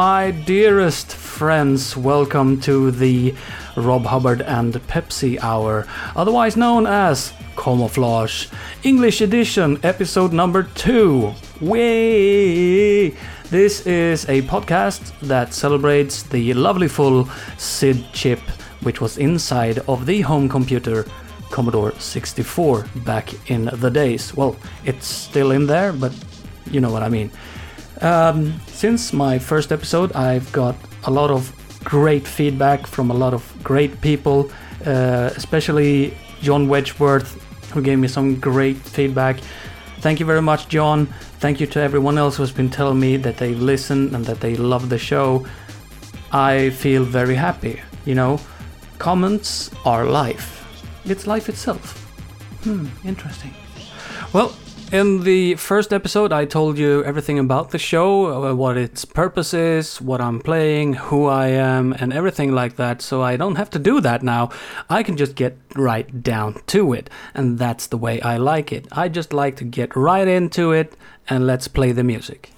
My dearest friends. Welcome to the Rob Hubbard and Pepsi Hour, otherwise known as Commoflage English Edition, episode number two. Way! This is a podcast that celebrates the lovely full SID chip, which was inside of the home computer Commodore 64 back in the days. Well, it's still in there, but you know what I mean. Um, since my first episode, I've got a lot of great feedback from a lot of great people, uh, especially John Wedgeworth, who gave me some great feedback. Thank you very much, John. Thank you to everyone else who's been telling me that they listen and that they love the show. I feel very happy. You know, comments are life. It's life itself. Hmm, interesting. Well, in the first episode, I told you everything about the show, uh, what its purpose is, what I'm playing, who I am, and everything like that, so I don't have to do that now. I can just get right down to it, and that's the way I like it. I just like to get right into it, and let's play the music.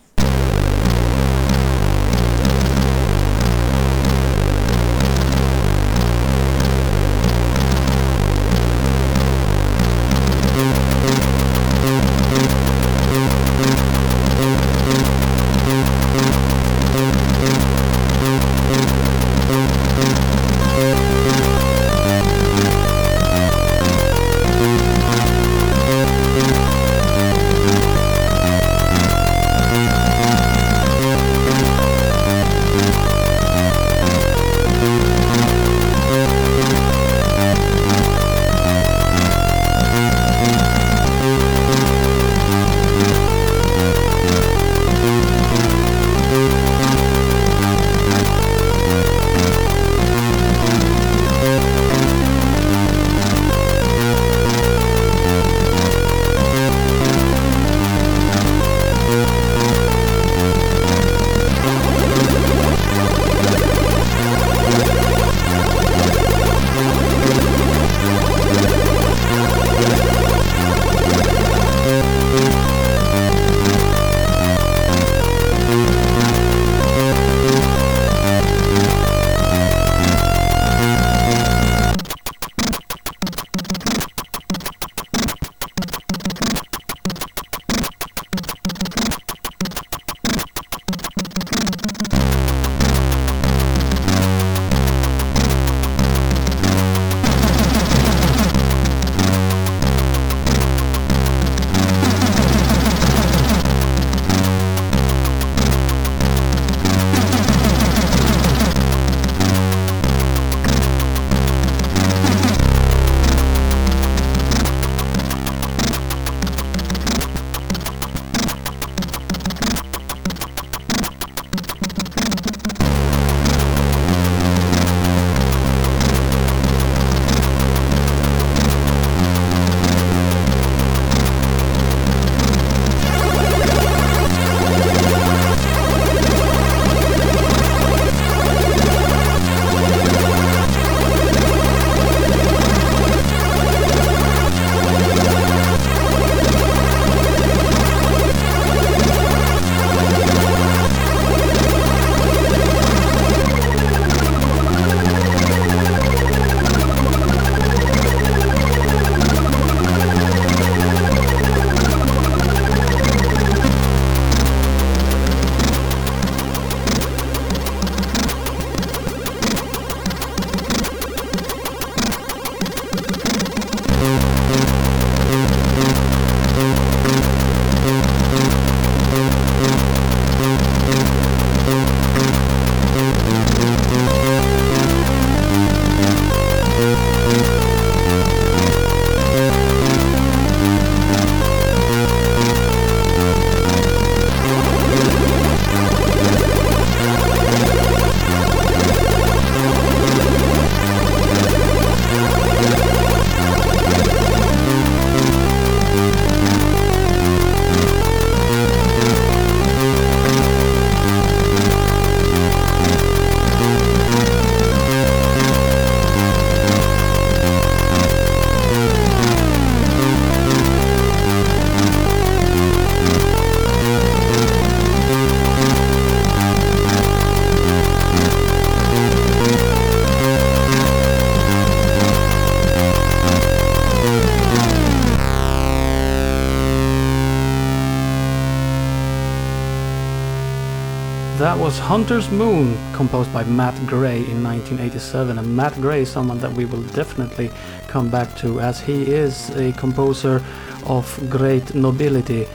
Was Hunter's Moon, composed by Matt Gray in 1987. And Matt Gray is someone that we will definitely come back to, as he is a composer of great nobility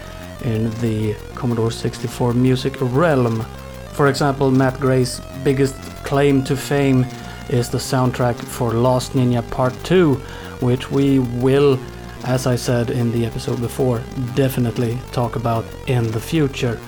in the Commodore 64 music realm. For example, Matt Gray's biggest claim to fame is the soundtrack for Last Ninja Part 2, which we will, as I said in the episode before, definitely talk about in the future.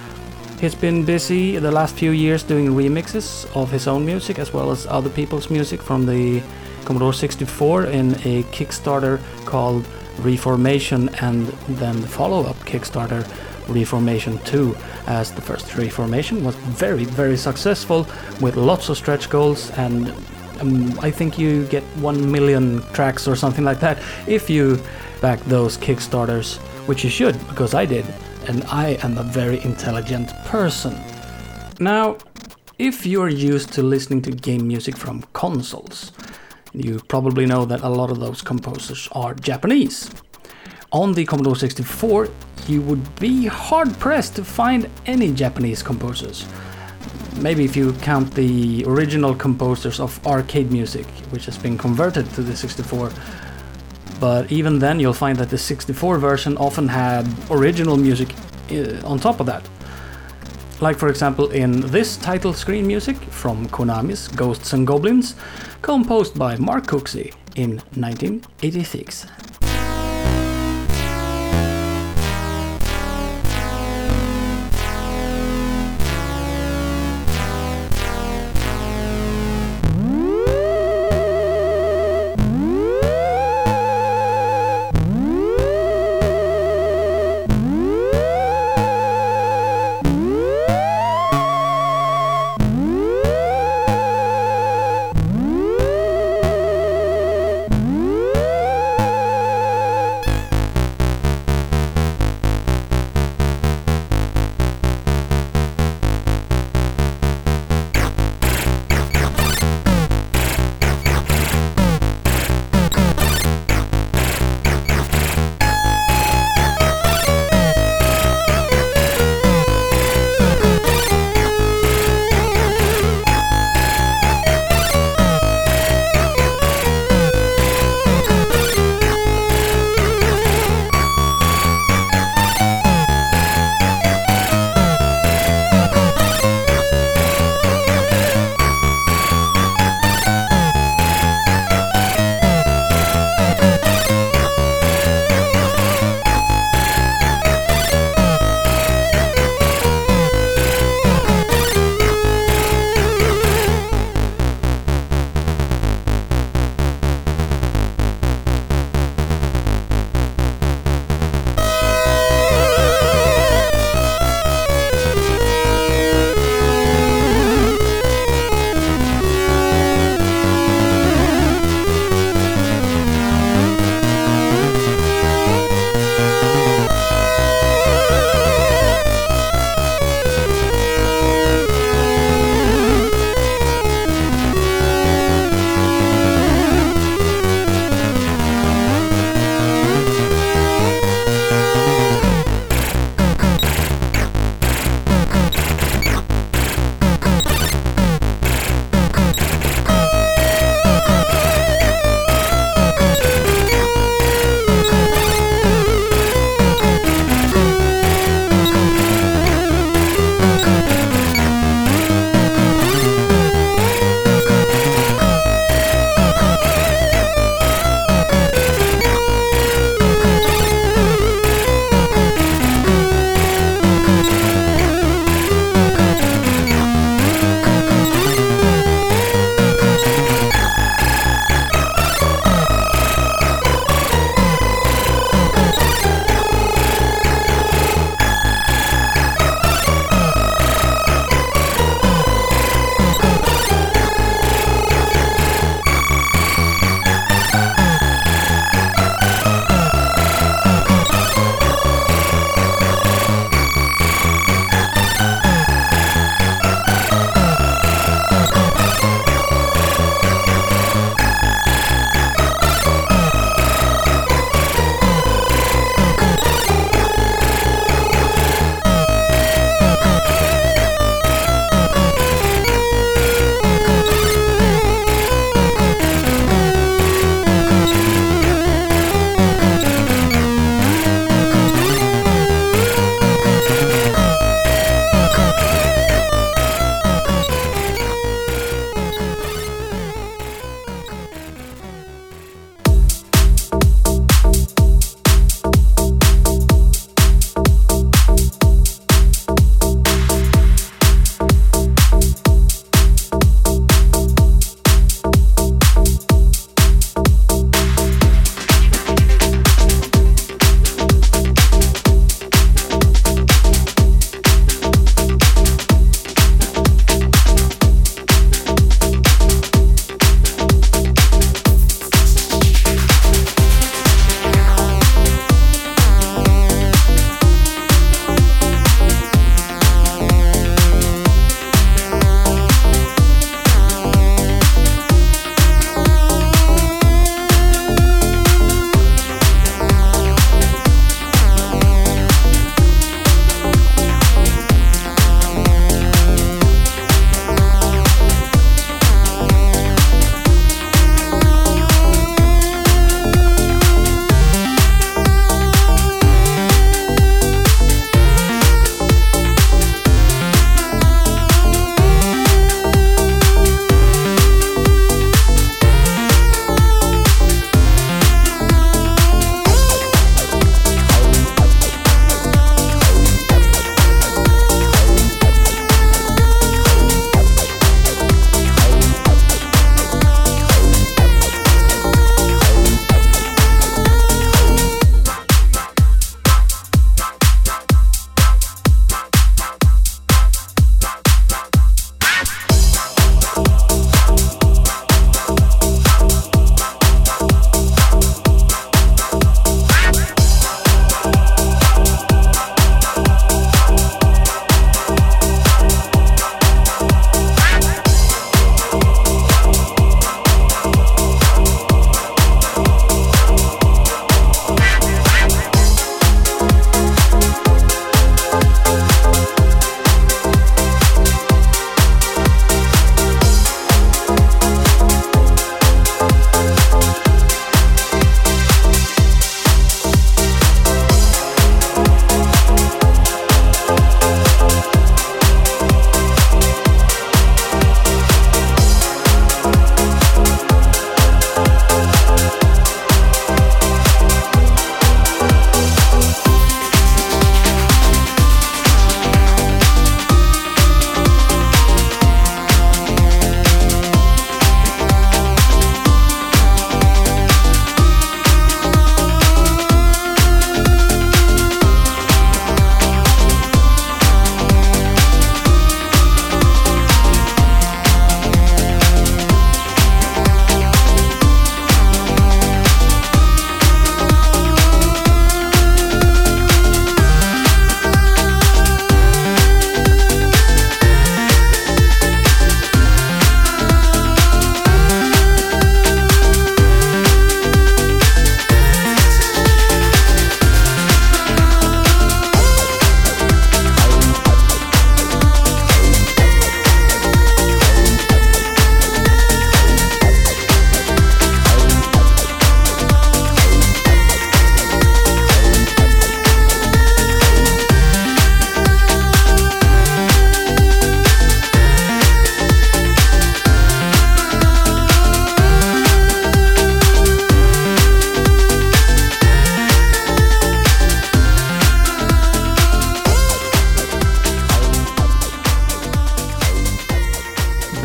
He's been busy the last few years doing remixes of his own music as well as other people's music from the Commodore 64 in a Kickstarter called Reformation and then the follow up Kickstarter Reformation 2 as the first Reformation was very very successful with lots of stretch goals and um, I think you get 1 million tracks or something like that if you back those Kickstarters, which you should because I did and I am a very intelligent person. Now, if you're used to listening to game music from consoles, you probably know that a lot of those composers are Japanese. On the Commodore 64, you would be hard pressed to find any Japanese composers. Maybe if you count the original composers of arcade music, which has been converted to the 64, but even then you'll find that the 64 version often had original music uh, on top of that. Like for example in this title screen music from Konami's Ghosts and Goblins, composed by Mark Cooksey in 1986.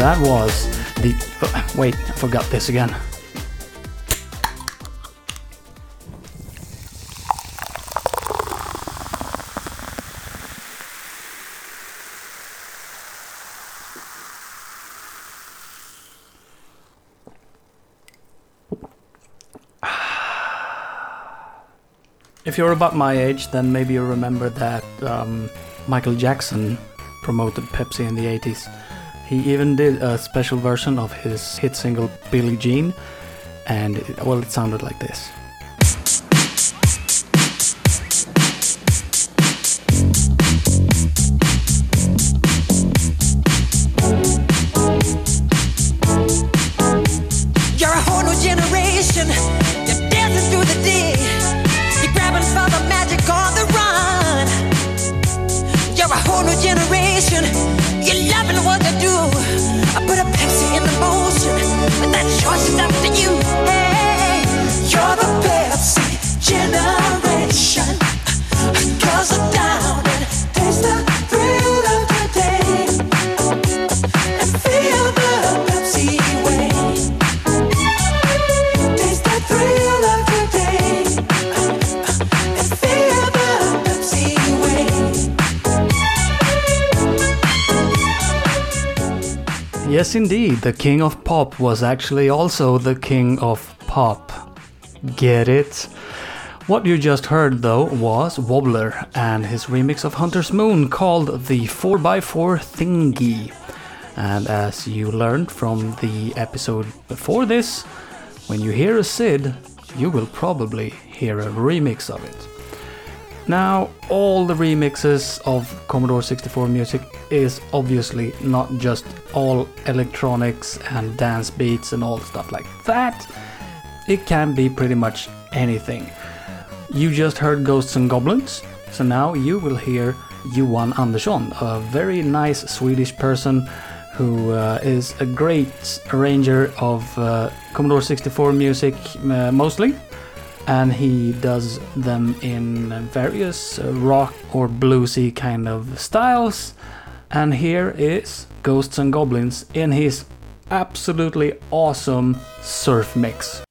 That was the. Oh, wait, I forgot this again. If you're about my age, then maybe you remember that um, Michael Jackson promoted Pepsi in the 80s. He even did a special version of his hit single Billie Jean, and well, it sounded like this. Yes, indeed, the king of pop was actually also the king of pop. Get it? What you just heard though was Wobbler and his remix of Hunter's Moon called the 4x4 Thingy. And as you learned from the episode before this, when you hear a SID, you will probably hear a remix of it. Now, all the remixes of Commodore 64 music is obviously not just all electronics and dance beats and all stuff like that. It can be pretty much anything. You just heard Ghosts and Goblins, so now you will hear Johan Andersson, a very nice Swedish person who uh, is a great arranger of uh, Commodore 64 music uh, mostly and he does them in various rock or bluesy kind of styles. And here is Ghosts and Goblins in his absolutely awesome surf mix.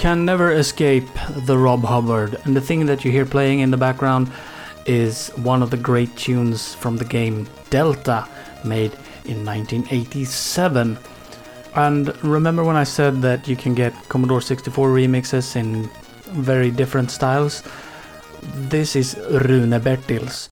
Can never escape the Rob Hubbard, and the thing that you hear playing in the background is one of the great tunes from the game Delta, made in 1987. And remember when I said that you can get Commodore 64 remixes in very different styles? This is Rune Bertils.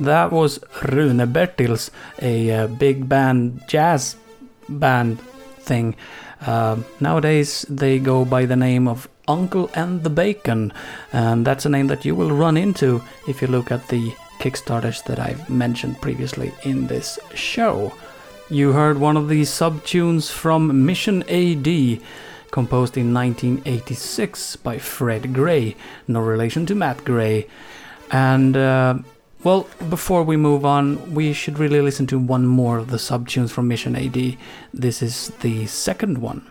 That? Was Rune Bertils, a uh, big band, jazz band thing. Uh, nowadays, they go by the name of Uncle and the Bacon, and that's a name that you will run into if you look at the Kickstarters that I've mentioned previously in this show. You heard one of the sub tunes from Mission AD, composed in 1986 by Fred Gray, no relation to Matt Gray. And, uh, well, before we move on, we should really listen to one more of the subtunes from Mission AD. This is the second one.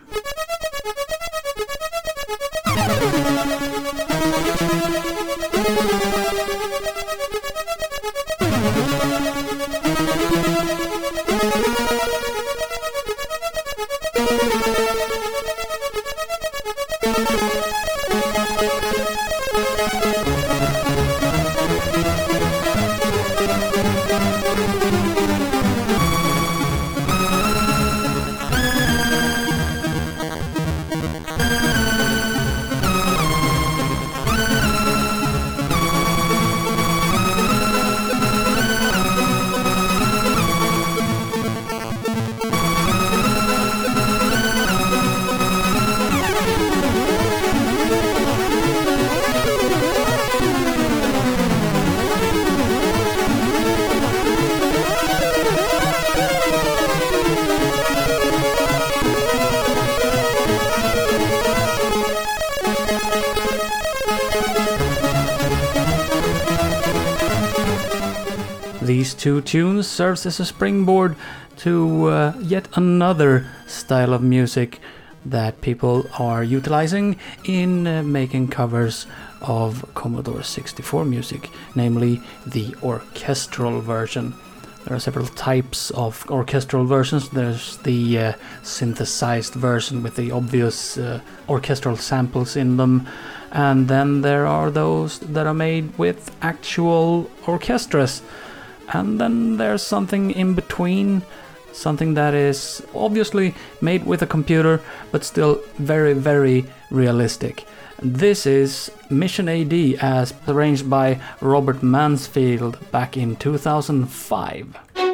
These two tunes serves as a springboard to uh, yet another style of music that people are utilizing in uh, making covers of Commodore 64 music, namely the orchestral version. There are several types of orchestral versions. There's the uh, synthesized version with the obvious uh, orchestral samples in them, and then there are those that are made with actual orchestras. And then there's something in between, something that is obviously made with a computer, but still very, very realistic. This is Mission AD as arranged by Robert Mansfield back in 2005.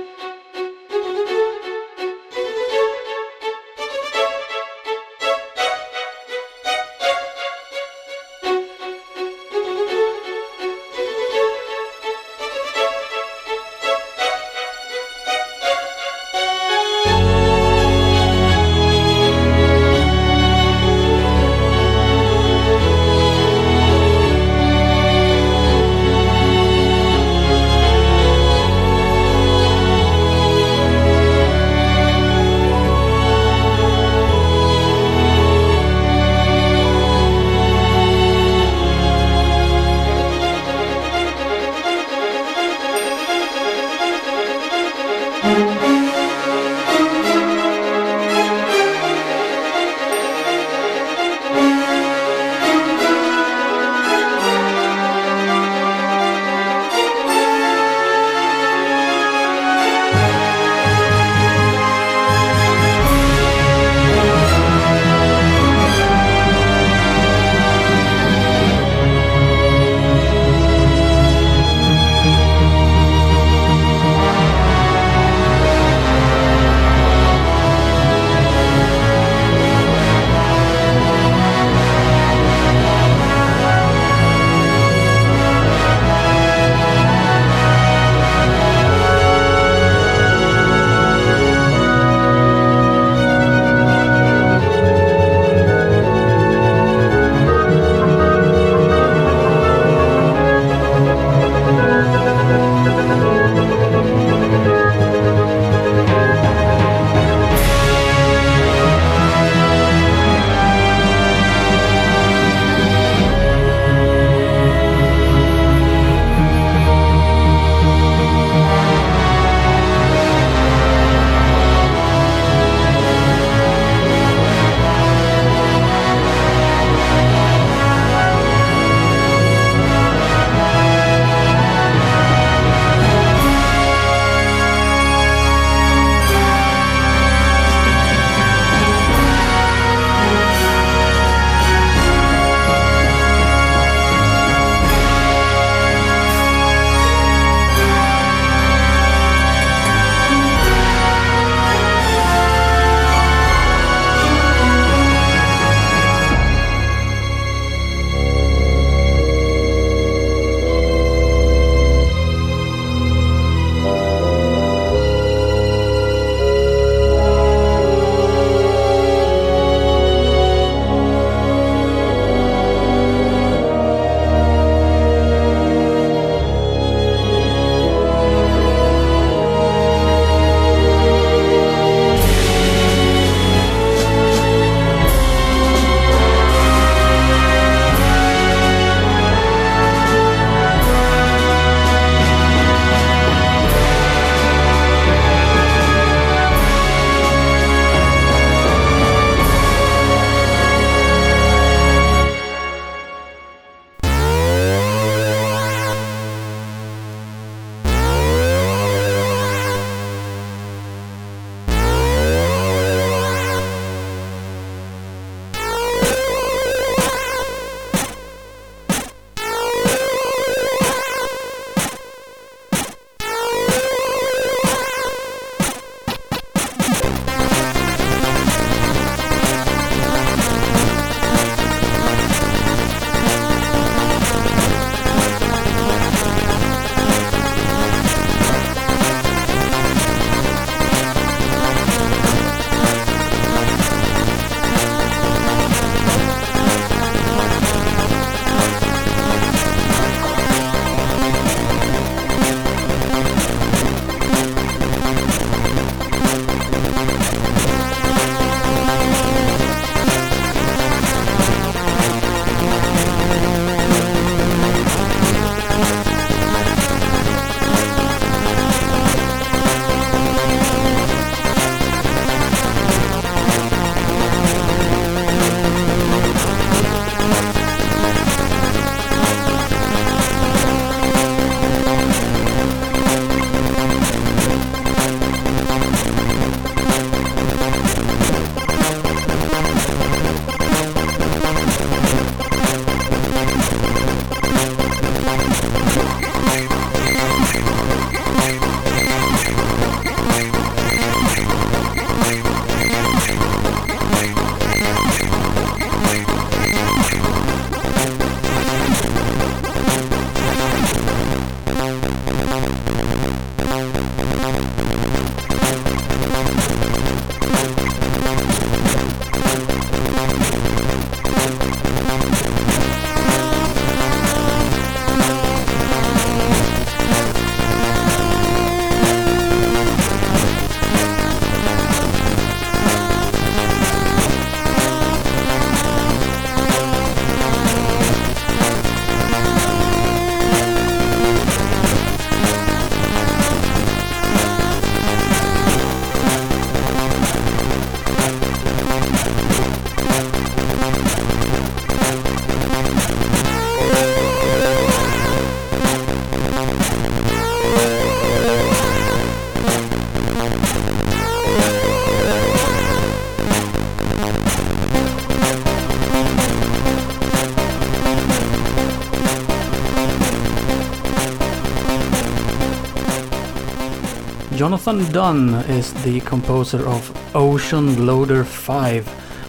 Jonathan Dunn is the composer of Ocean Loader 5,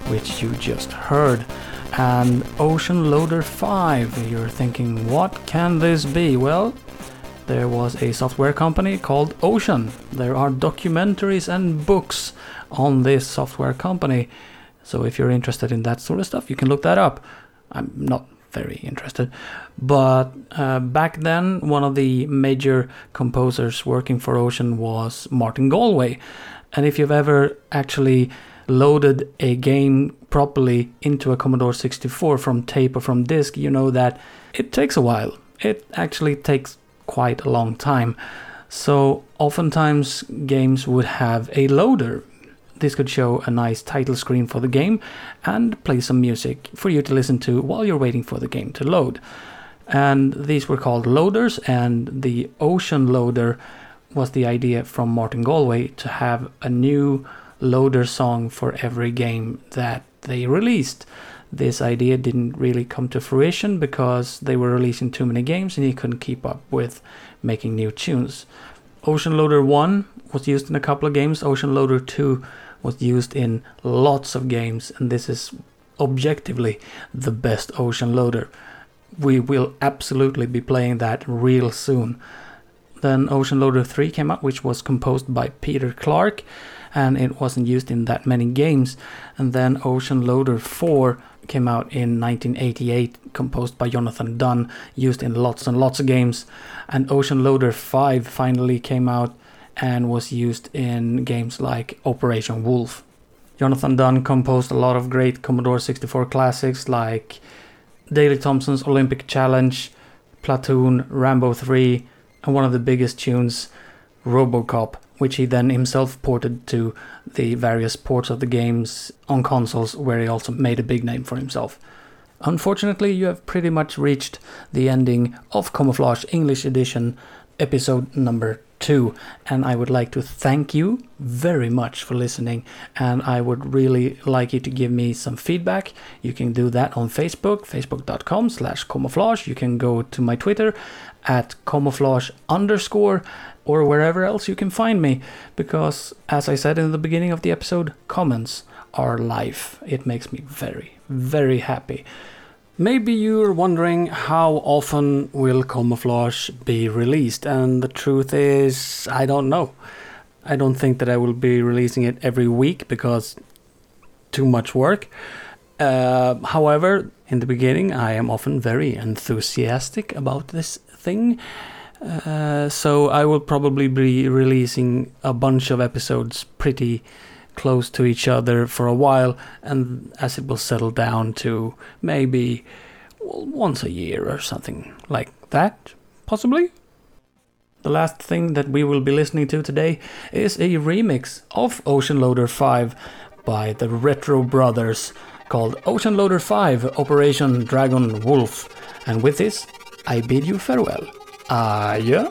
which you just heard. And Ocean Loader 5, you're thinking, what can this be? Well, there was a software company called Ocean. There are documentaries and books on this software company. So if you're interested in that sort of stuff, you can look that up. I'm not very interested. But uh, back then, one of the major composers working for Ocean was Martin Galway. And if you've ever actually loaded a game properly into a Commodore 64 from tape or from disk, you know that it takes a while. It actually takes quite a long time. So, oftentimes, games would have a loader this could show a nice title screen for the game and play some music for you to listen to while you're waiting for the game to load. And these were called loaders, and the Ocean Loader was the idea from Martin Galway to have a new loader song for every game that they released. This idea didn't really come to fruition because they were releasing too many games and he couldn't keep up with making new tunes. Ocean Loader 1 was used in a couple of games, Ocean Loader 2 was used in lots of games, and this is objectively the best ocean loader. We will absolutely be playing that real soon. Then Ocean Loader 3 came out, which was composed by Peter Clarke, and it wasn't used in that many games. And then Ocean Loader 4 came out in 1988, composed by Jonathan Dunn, used in lots and lots of games. And Ocean Loader 5 finally came out and was used in games like Operation Wolf. Jonathan Dunn composed a lot of great Commodore 64 classics like Daley Thompson's Olympic Challenge, Platoon, Rambo 3, and one of the biggest tunes, Robocop, which he then himself ported to the various ports of the games on consoles, where he also made a big name for himself. Unfortunately, you have pretty much reached the ending of Commoflage English Edition, episode number two. And I would like to thank you very much for listening. And I would really like you to give me some feedback. You can do that on Facebook, facebook.com slash commoflage. You can go to my Twitter at commoflage underscore or wherever else you can find me. Because as I said in the beginning of the episode, comments are life. It makes me very, very happy. Maybe you're wondering how often will Commoflage be released, and the truth is, I don't know. I don't think that I will be releasing it every week because too much work. Uh, however, in the beginning, I am often very enthusiastic about this thing. Uh, so I will probably be releasing a bunch of episodes pretty close to each other for a while, and as it will settle down to maybe once a year or something like that, possibly. The last thing that we will be listening to today is a remix of Ocean Loader 5 by the Retro Brothers called Ocean Loader 5 Operation Dragon Wolf. And with this, I bid you farewell. Adieu.